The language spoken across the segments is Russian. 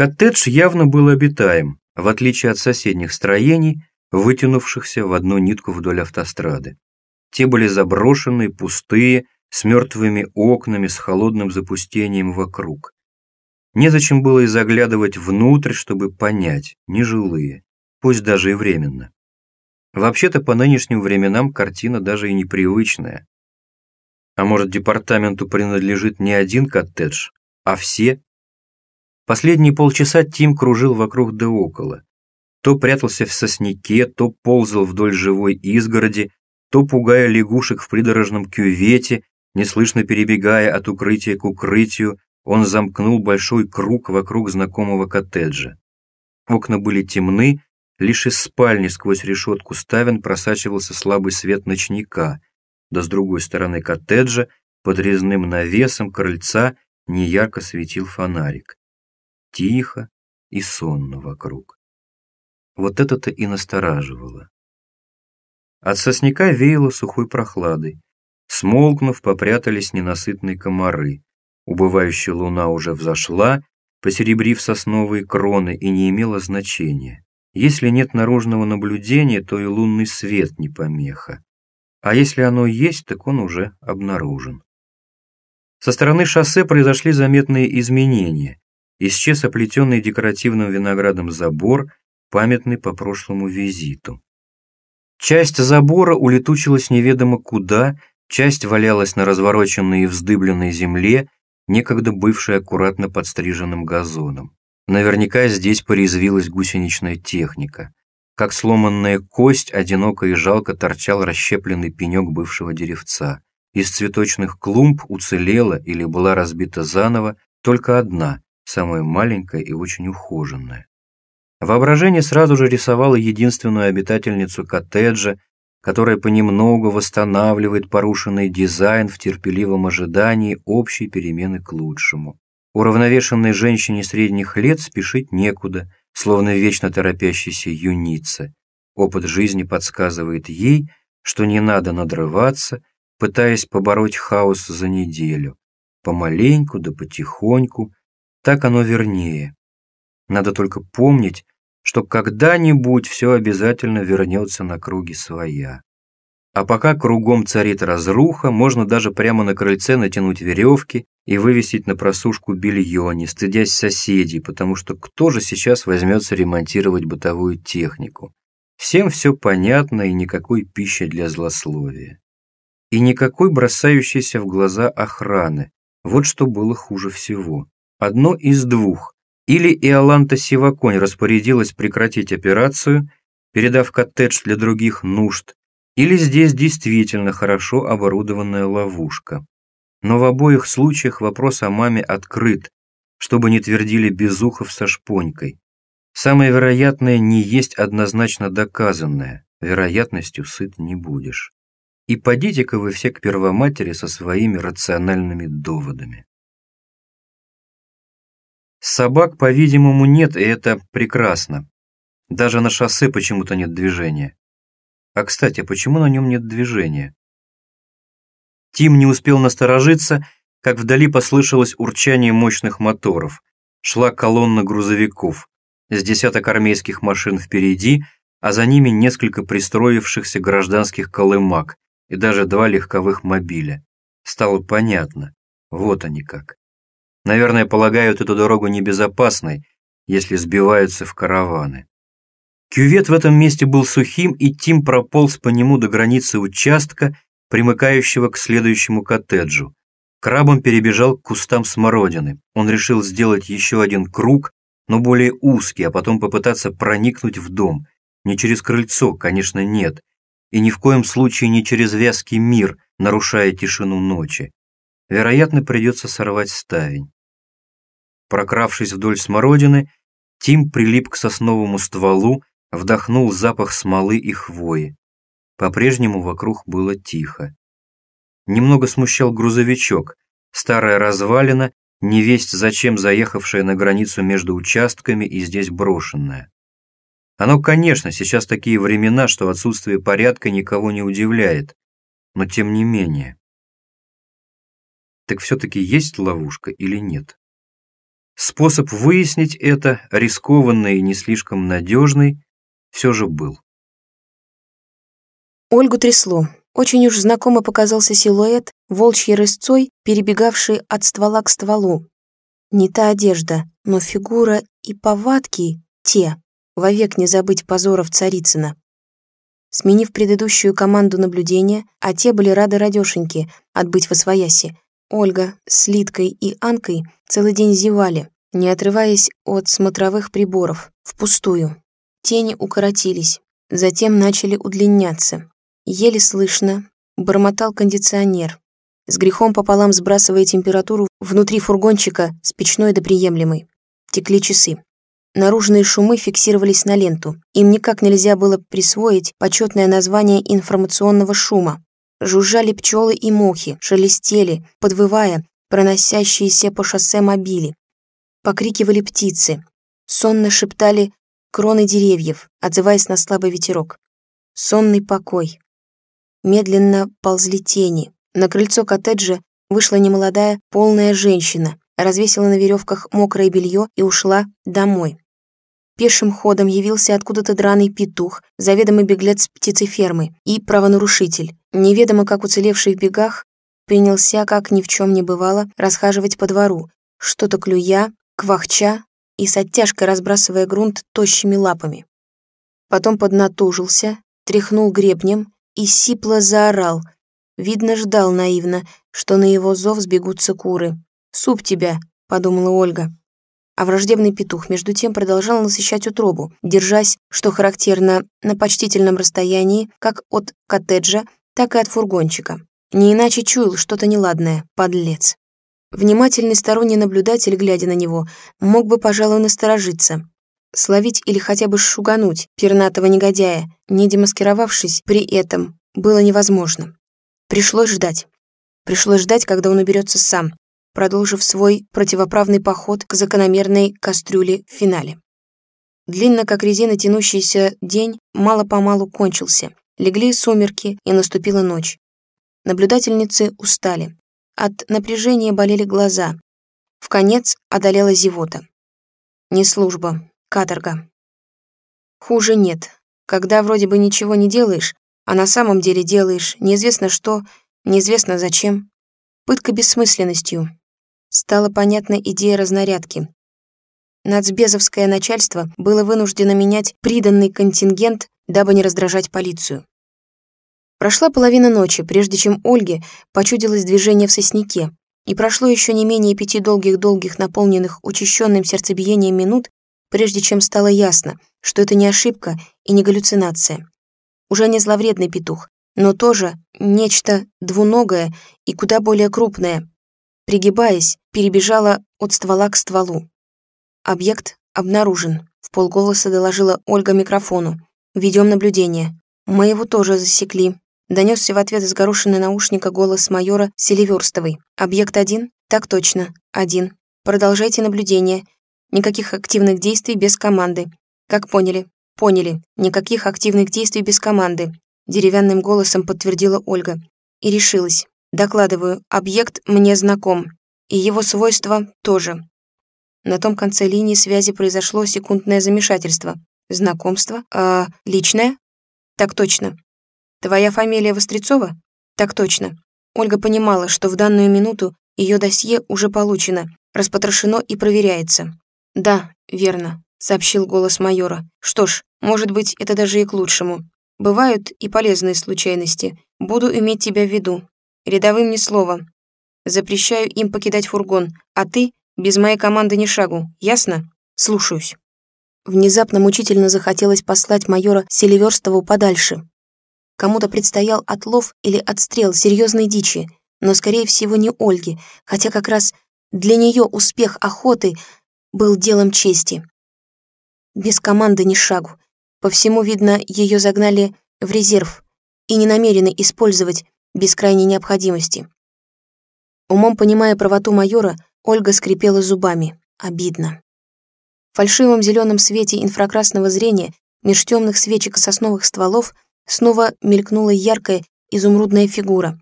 Коттедж явно был обитаем, в отличие от соседних строений, вытянувшихся в одну нитку вдоль автострады. Те были заброшенные, пустые, с мертвыми окнами, с холодным запустением вокруг. Незачем было и заглядывать внутрь, чтобы понять, нежилые, пусть даже и временно. Вообще-то по нынешним временам картина даже и непривычная. А может, департаменту принадлежит не один коттедж, а все? Последние полчаса Тим кружил вокруг да около. То прятался в сосняке, то ползал вдоль живой изгороди, то пугая лягушек в придорожном кювете, неслышно перебегая от укрытия к укрытию, он замкнул большой круг вокруг знакомого коттеджа. Окна были темны, лишь из спальни сквозь решетку ставен просачивался слабый свет ночника, да с другой стороны коттеджа, под резным навесом крыльца, неярко светил фонарик. Тихо и сонно вокруг. Вот это-то и настораживало. От сосняка веяло сухой прохладой. Смолкнув, попрятались ненасытные комары. Убывающая луна уже взошла, посеребрив сосновые кроны, и не имела значения. Если нет наружного наблюдения, то и лунный свет не помеха. А если оно есть, так он уже обнаружен. Со стороны шоссе произошли заметные изменения. Исчез оплетенный декоративным виноградом забор, памятный по прошлому визиту. Часть забора улетучилась неведомо куда, часть валялась на развороченной и вздыбленной земле, некогда бывшей аккуратно подстриженным газоном. Наверняка здесь порезвилась гусеничная техника. Как сломанная кость, одиноко и жалко торчал расщепленный пенек бывшего деревца. Из цветочных клумб уцелела или была разбита заново только одна, самая маленькая и очень ухоженная. Воображение сразу же рисовало единственную обитательницу коттеджа, которая понемногу восстанавливает порушенный дизайн в терпеливом ожидании общей перемены к лучшему. Уравновешенной женщине средних лет спешить некуда, словно вечно торопящейся юнице. Опыт жизни подсказывает ей, что не надо надрываться, пытаясь побороть хаос за неделю. Помаленьку да потихоньку, так оно вернее. Надо только помнить, что когда-нибудь все обязательно вернется на круги своя. А пока кругом царит разруха, можно даже прямо на крыльце натянуть веревки и вывесить на просушку белье, не стыдясь соседей, потому что кто же сейчас возьмется ремонтировать бытовую технику? Всем все понятно и никакой пищи для злословия. И никакой бросающейся в глаза охраны. Вот что было хуже всего. Одно из двух. Или Иоланта Сиваконь распорядилась прекратить операцию, передав коттедж для других нужд, или здесь действительно хорошо оборудованная ловушка. Но в обоих случаях вопрос о маме открыт, чтобы не твердили Безухов со шпонькой. Самое вероятное не есть однозначно доказанное, вероятностью сыт не будешь. И подите-ка вы все к первоматери со своими рациональными доводами. Собак, по-видимому, нет, и это прекрасно. Даже на шоссе почему-то нет движения. А, кстати, почему на нем нет движения? Тим не успел насторожиться, как вдали послышалось урчание мощных моторов. Шла колонна грузовиков. С десяток армейских машин впереди, а за ними несколько пристроившихся гражданских колымак и даже два легковых мобиля. Стало понятно. Вот они как. Наверное, полагают эту дорогу небезопасной, если сбиваются в караваны. Кювет в этом месте был сухим, и Тим прополз по нему до границы участка, примыкающего к следующему коттеджу. Крабом перебежал к кустам смородины. Он решил сделать еще один круг, но более узкий, а потом попытаться проникнуть в дом. Не через крыльцо, конечно, нет. И ни в коем случае не через вязкий мир, нарушая тишину ночи вероятно, придется сорвать ставень. Прокравшись вдоль смородины, Тим прилип к сосновому стволу, вдохнул запах смолы и хвои. По-прежнему вокруг было тихо. Немного смущал грузовичок, старая развалина, невесть зачем заехавшая на границу между участками и здесь брошенная. Оно, конечно, сейчас такие времена, что отсутствие порядка никого не удивляет, но тем не менее так все-таки есть ловушка или нет? способ выяснить это, рискованный и не слишком надежный, все же был. Ольгу трясло. Очень уж знакомо показался силуэт, волчьей рысцой, перебегавший от ствола к стволу. Не та одежда, но фигура и повадки те. Вовек не забыть позоров Царицына. Сменив предыдущую команду наблюдения, а те были рады радешеньки отбыть во свояси, Ольга с Литкой и Анкой целый день зевали, не отрываясь от смотровых приборов, впустую. Тени укоротились, затем начали удлиняться. Еле слышно бормотал кондиционер, с грехом пополам сбрасывая температуру внутри фургончика с печной до приемлемой. Текли часы. Наружные шумы фиксировались на ленту. Им никак нельзя было присвоить почетное название информационного шума. Жужжали пчелы и мухи, шелестели, подвывая, проносящиеся по шоссе мобили. Покрикивали птицы. Сонно шептали кроны деревьев, отзываясь на слабый ветерок. Сонный покой. Медленно ползли тени. На крыльцо коттеджа вышла немолодая, полная женщина, развесила на веревках мокрое белье и ушла домой. Пешим ходом явился откуда-то драный петух, заведомый беглец птицефермы и правонарушитель. Неведомо как уцелевший в бегах, принялся, как ни в чем не бывало, расхаживать по двору, что-то клюя, квахча и с оттяжкой разбрасывая грунт тощими лапами. Потом поднатужился, тряхнул гребнем и сипло заорал. Видно, ждал наивно, что на его зов сбегутся куры. «Суп тебя», — подумала Ольга. А враждебный петух, между тем, продолжал насыщать утробу, держась, что характерно, на почтительном расстоянии, как от коттеджа, так и от фургончика. Не иначе чуял что-то неладное, подлец. Внимательный сторонний наблюдатель, глядя на него, мог бы, пожалуй, насторожиться. Словить или хотя бы шугануть пернатого негодяя, не демаскировавшись при этом, было невозможно. Пришлось ждать. Пришлось ждать, когда он уберется сам, продолжив свой противоправный поход к закономерной кастрюле в финале. Длинно, как резина тянущийся день, мало-помалу кончился. Легли сумерки, и наступила ночь. Наблюдательницы устали. От напряжения болели глаза. В конец одолела зевота. Не служба, Каторга. Хуже нет. Когда вроде бы ничего не делаешь, а на самом деле делаешь неизвестно что, неизвестно зачем. Пытка бессмысленностью. Стала понятна идея разнарядки. Нацбезовское начальство было вынуждено менять приданный контингент, дабы не раздражать полицию. Прошла половина ночи, прежде чем Ольге почудилось движение в сосняке, и прошло еще не менее пяти долгих-долгих, наполненных учащенным сердцебиением минут, прежде чем стало ясно, что это не ошибка и не галлюцинация. Уже не зловредный петух, но тоже нечто двуногое и куда более крупное. Пригибаясь, перебежала от ствола к стволу. Объект обнаружен, в полголоса доложила Ольга микрофону. Ведем наблюдение. Мы его тоже засекли. Донесся в ответ из горошины наушника голос майора Селиверстовой. Объект один? Так точно, один. Продолжайте наблюдение. Никаких активных действий без команды. Как поняли? Поняли. Никаких активных действий без команды. Деревянным голосом подтвердила Ольга. И решилась. Докладываю, объект мне знаком. И его свойства тоже. На том конце линии связи произошло секундное замешательство. Знакомство? А личное? Так точно. Твоя фамилия Вострецова? Так точно. Ольга понимала, что в данную минуту ее досье уже получено, распотрошено и проверяется. «Да, верно», — сообщил голос майора. «Что ж, может быть, это даже и к лучшему. Бывают и полезные случайности. Буду иметь тебя в виду. Рядовым ни слова. Запрещаю им покидать фургон, а ты без моей команды ни шагу, ясно? Слушаюсь». Внезапно мучительно захотелось послать майора Селиверстову подальше. Кому-то предстоял отлов или отстрел серьезной дичи, но, скорее всего, не Ольге, хотя как раз для нее успех охоты был делом чести. Без команды ни шагу. По всему, видно, ее загнали в резерв и не намерены использовать без крайней необходимости. Умом понимая правоту майора, Ольга скрипела зубами. Обидно. В фальшивом зеленом свете инфракрасного зрения меж темных свечек сосновых стволов снова мелькнула яркая изумрудная фигура.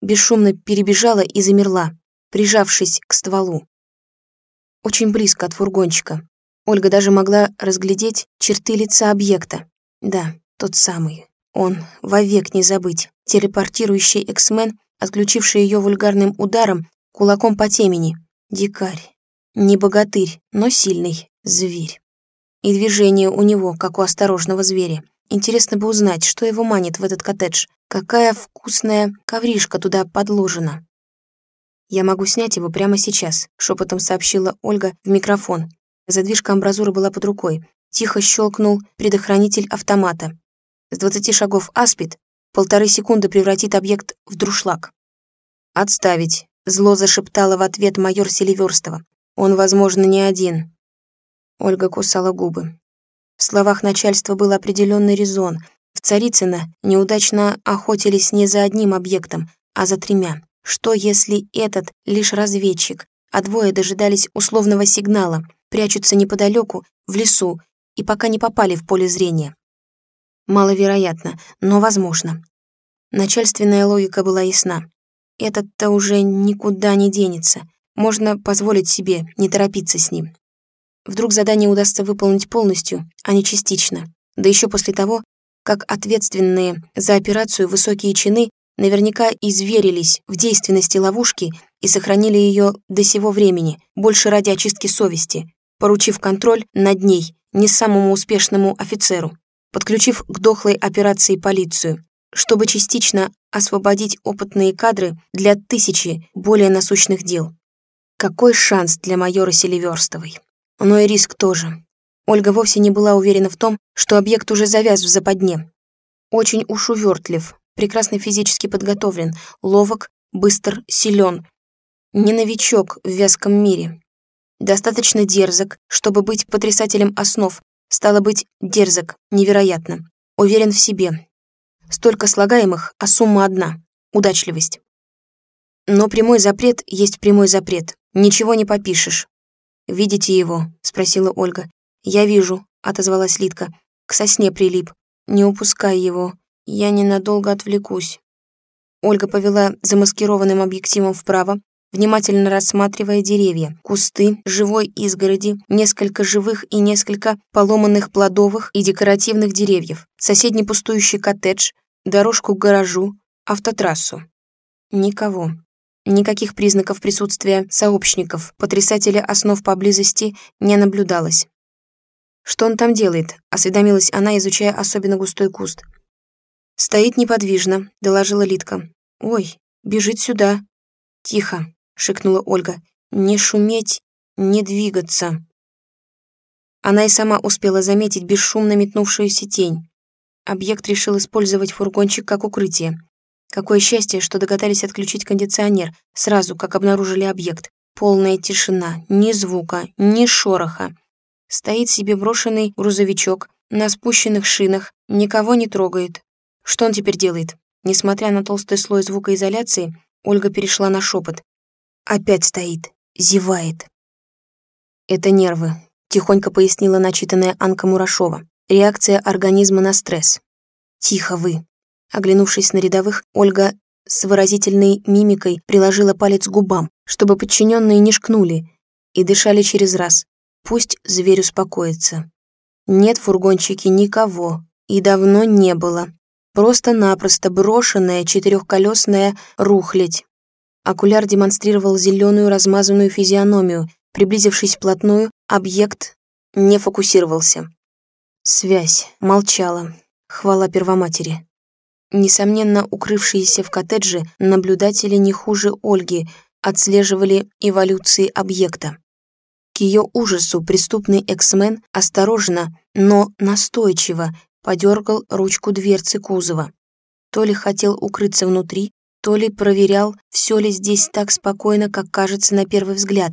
Бесшумно перебежала и замерла, прижавшись к стволу. очень близко от фургончика. Ольга даже могла разглядеть черты лица объекта. Да, тот самый. Он, вовек не забыть, телепортирующий эксмен, отключивший ее вульгарным ударом кулаком по темени. Дикарь. Не богатырь, но сильный зверь. И движение у него, как у осторожного зверя. Интересно бы узнать, что его манит в этот коттедж. Какая вкусная ковришка туда подложена. «Я могу снять его прямо сейчас», — шепотом сообщила Ольга в микрофон. Задвижка амбразуры была под рукой. Тихо щелкнул предохранитель автомата. С двадцати шагов аспид полторы секунды превратит объект в друшлаг. «Отставить», — зло зашептала в ответ майор Селиверстова. «Он, возможно, не один». Ольга кусала губы. В словах начальства был определенный резон. В Царицыно неудачно охотились не за одним объектом, а за тремя. Что, если этот лишь разведчик, а двое дожидались условного сигнала, прячутся неподалеку, в лесу, и пока не попали в поле зрения. Маловероятно, но возможно. Начальственная логика была ясна. Этот-то уже никуда не денется. Можно позволить себе не торопиться с ним. Вдруг задание удастся выполнить полностью, а не частично. Да еще после того, как ответственные за операцию высокие чины наверняка изверились в действенности ловушки и сохранили ее до сего времени, больше ради очистки совести, поручив контроль над ней не самому успешному офицеру, подключив к дохлой операции полицию, чтобы частично освободить опытные кадры для тысячи более насущных дел. Какой шанс для майора Селиверстовой? Но и риск тоже. Ольга вовсе не была уверена в том, что объект уже завяз в западне. Очень уж увертлив, прекрасно физически подготовлен, ловок, быстр, силен. Не новичок в вязком мире, Достаточно дерзок, чтобы быть потрясателем основ. Стало быть, дерзок, невероятно. Уверен в себе. Столько слагаемых, а сумма одна — удачливость. Но прямой запрет есть прямой запрет. Ничего не попишешь. «Видите его?» — спросила Ольга. «Я вижу», — отозвалась Литка. «К сосне прилип. Не упускай его. Я ненадолго отвлекусь». Ольга повела замаскированным объективом вправо, внимательно рассматривая деревья, кусты, живой изгороди, несколько живых и несколько поломанных плодовых и декоративных деревьев, соседний пустующий коттедж, дорожку к гаражу, автотрассу. Никого. Никаких признаков присутствия сообщников, потрясателя основ поблизости не наблюдалось. «Что он там делает?» — осведомилась она, изучая особенно густой куст. «Стоит неподвижно», — доложила Литка. «Ой, бежит сюда». «Тихо», — шикнула Ольга. «Не шуметь, не двигаться». Она и сама успела заметить бесшумно метнувшуюся тень. Объект решил использовать фургончик как укрытие. Какое счастье, что догадались отключить кондиционер, сразу как обнаружили объект. Полная тишина, ни звука, ни шороха. Стоит себе брошенный грузовичок на спущенных шинах, никого не трогает. Что он теперь делает? Несмотря на толстый слой звукоизоляции, Ольга перешла на шепот. Опять стоит, зевает. Это нервы, тихонько пояснила начитанная Анка Мурашова. Реакция организма на стресс. Тихо вы. Оглянувшись на рядовых, Ольга с выразительной мимикой приложила палец к губам, чтобы подчиненные не шкнули и дышали через раз. Пусть зверь успокоится. Нет в фургончике никого, и давно не было. Просто-напросто брошенная четырехколесная рухлядь. Окуляр демонстрировал зеленую размазанную физиономию. Приблизившись вплотную, объект не фокусировался. Связь молчала. Хвала Первоматери. Несомненно, укрывшиеся в коттедже наблюдатели не хуже Ольги отслеживали эволюции объекта. К ее ужасу преступный эксмен осторожно, но настойчиво подергал ручку дверцы кузова. То ли хотел укрыться внутри, то ли проверял, все ли здесь так спокойно, как кажется на первый взгляд.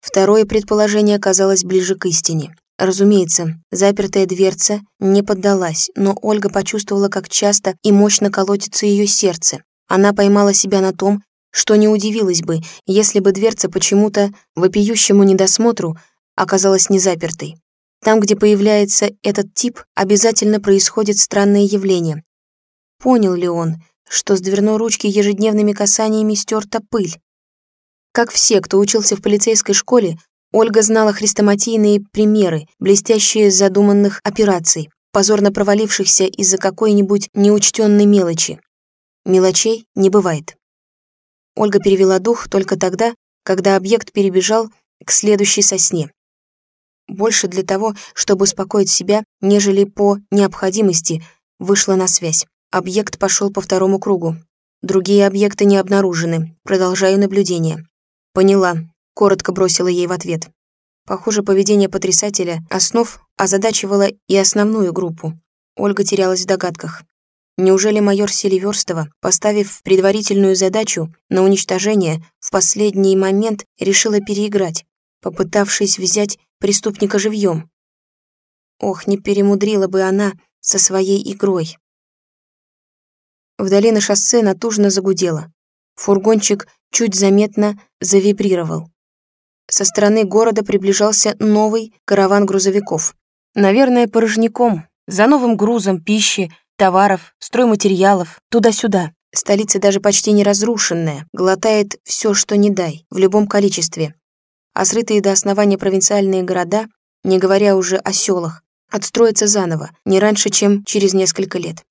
Второе предположение оказалось ближе к истине. Разумеется, запертая дверца не поддалась, но Ольга почувствовала, как часто и мощно колотится ее сердце. Она поймала себя на том, что не удивилась бы, если бы дверца почему-то, вопиющему недосмотру, оказалась не запертой. Там, где появляется этот тип, обязательно происходит странное явление. Понял ли он, что с дверной ручки ежедневными касаниями стерта пыль. Как все, кто учился в полицейской школе, Ольга знала хрестоматийные примеры, блестящие задуманных операций, позорно провалившихся из-за какой-нибудь неучтенной мелочи. Мелочей не бывает. Ольга перевела дух только тогда, когда объект перебежал к следующей сосне. Больше для того, чтобы успокоить себя, нежели по необходимости, вышла на связь. Объект пошел по второму кругу. Другие объекты не обнаружены. Продолжаю наблюдение. Поняла. Коротко бросила ей в ответ. Похоже, поведение потрясателя основ озадачивало и основную группу. Ольга терялась в догадках. Неужели майор Селиверстова, поставив предварительную задачу на уничтожение, в последний момент решила переиграть, попытавшись взять преступника живьем? Ох, не перемудрила бы она со своей игрой. Вдали на шоссе натужно загудело. Фургончик чуть заметно завибрировал. Со стороны города приближался новый караван грузовиков. Наверное, порожняком, за новым грузом пищи, товаров, стройматериалов, туда-сюда. Столица даже почти не разрушенная, глотает все, что не дай, в любом количестве. А срытые до основания провинциальные города, не говоря уже о селах, отстроятся заново, не раньше, чем через несколько лет.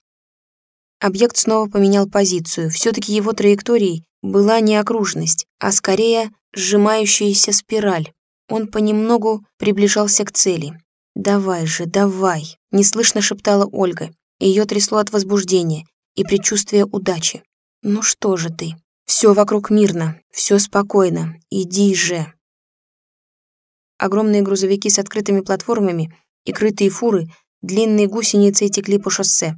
Объект снова поменял позицию. Все-таки его траекторией была не окружность, а скорее сжимающаяся спираль. Он понемногу приближался к цели. «Давай же, давай!» — неслышно шептала Ольга. Ее трясло от возбуждения и предчувствия удачи. «Ну что же ты? Все вокруг мирно, все спокойно. Иди же!» Огромные грузовики с открытыми платформами и крытые фуры длинные гусеницы текли по шоссе.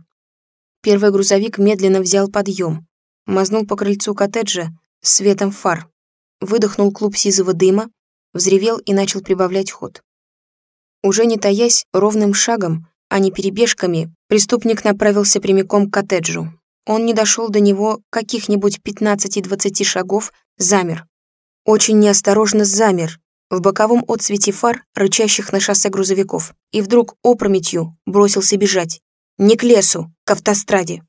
Первый грузовик медленно взял подъем, мазнул по крыльцу коттеджа светом фар, выдохнул клуб сизого дыма, взревел и начал прибавлять ход. Уже не таясь, ровным шагом, а не перебежками, преступник направился прямиком к коттеджу. Он не дошел до него каких-нибудь 15-20 шагов, замер. Очень неосторожно замер, в боковом отсвете фар, рычащих на шоссе грузовиков, и вдруг опрометью бросился бежать. Не к лесу, к автостраде.